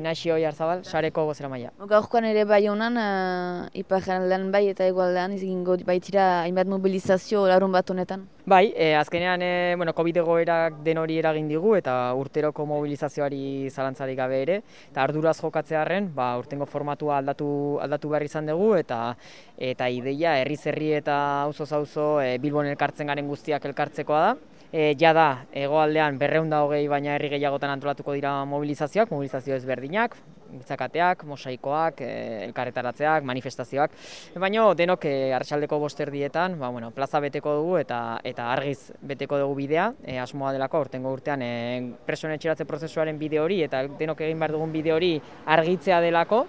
Inaxio Jarzabal, sareko gozera maia. Gaurkoan ere bai honan, uh, iparraldean bai eta egualdean izgingo baitira hainbat mobilizazio larun bat honetan. Bai, e, azkenean e, bueno, COVID egoerak den hori eragin digu eta urteroko mobilizazioari zalantzarik gabe ere. Eta arduraz jokatzearen, ba, urtengo formatua aldatu, aldatu behar izan dugu eta eta ideia herriz herri eta auzo auzo e, Bilbon elkartzen garen guztiak elkartzekoa da. E, ja da, egoaldean berreunda hogei baina herri gehiagotan antolatuko dira mobilizazioak, mobilizazio ezberdinak, gitzakateak, mosaikoak, e, elkarretaratzeak, manifestazioak. Baina denok e, arratsaldeko bosterdietan, ba, bueno, plaza beteko dugu eta eta argiz beteko dugu bidea, e, asmoa delako, urtengo urtean e, presoen etxeratze prozesuaren bide hori eta denok egin behar dugun bide hori argitzea delako,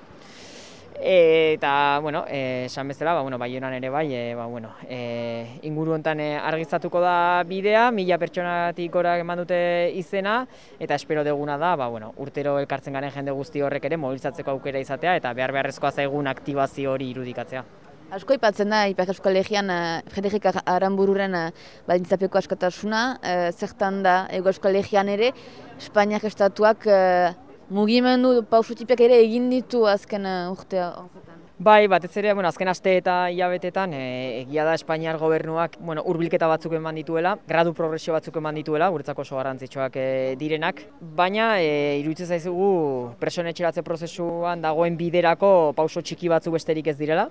eta bueno, eh, esan bezala, ba bueno, Baionan ere bai, e, ba bueno, e, inguru hontan argiztatuko da bidea, mila pertsonatik gora eman dute izena eta espero deguna da, ba bueno, urtero elkartzen garen jende guzti horrek ere mobilizatzeko aukera izatea eta behar beharrezkoa zaigun aktibazio hori irudikatzea. Asko ipatzen da, Ipar Euskal uh, Frederik Aranbururen uh, baldintzapeko askatasuna, uh, zertan da, Ego Euskal Legian ere, Espainiak estatuak mugimendu pausutipiak ere egin ditu azken urtea horretan. Bai, batez ere, bueno, azken aste eta hilabetetan, e, egia da Espainiar gobernuak, bueno, hurbilketa batzuk eman dituela, gradu progresio batzuk eman dituela, guretzako oso garrantzitsuak e, direnak, baina e, iruditzen zaizugu presoen etxeratze prozesuan dagoen biderako pauso txiki batzuk besterik ez direla.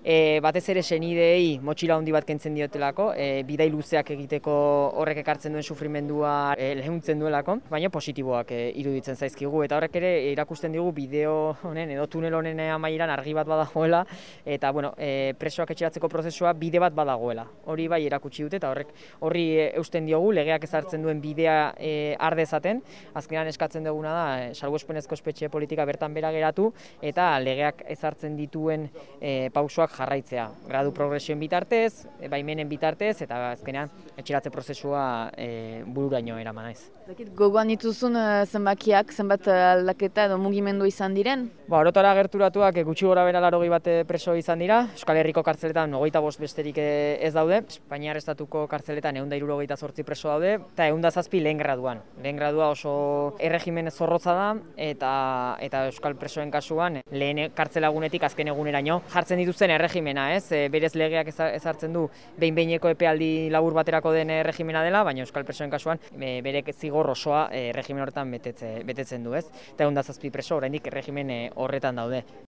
E, batez ere senideei motxila handi bat kentzen diotelako, e, bidai luzeak egiteko horrek ekartzen duen sufrimendua e, lehuntzen duelako, baina positiboak e, iruditzen zaizkigu. Eta horrek ere erakusten digu bideo honen edo tunel honen amaieran argi bat bada badagoela eta bueno, e, presoak etxeratzeko prozesua bide bat badagoela. Hori bai erakutsi dute eta horrek horri e, eusten diogu legeak ezartzen duen bidea e, ardezaten. Azkenan eskatzen duguna da e, salbuespenezko espetxe politika bertan bera geratu eta legeak ezartzen dituen e, pausoak jarraitzea. Gradu progresioen bitartez, e, baimenen bitartez eta azkenean etxeratze prozesua e, bururaino eraman naiz. Gogoan dituzun uh, zenbakiak, zenbat aldaketa edo mugimendu izan diren? Ba, orotara gerturatuak gutxi gora bera laro bat eh, preso izan dira, Euskal Herriko kartzeletan nogeita bost besterik eh, ez daude, Espainiar Estatuko kartzeletan egun da irurogeita zortzi preso daude, eta egun da zazpi lehen graduan. Lehen gradua oso erregimen zorrotza da, eta eta Euskal presoen kasuan lehen kartzelagunetik azken eguneraino jartzen dituzten erregimena, ez? E, berez legeak ezartzen du behin-behineko epealdi labur baterako den erregimena dela, baina Euskal presoen kasuan e, bere zigor osoa erregimen horretan betetzen du, ez? Eta egun da zazpi preso, oraindik erregimen horretan daude.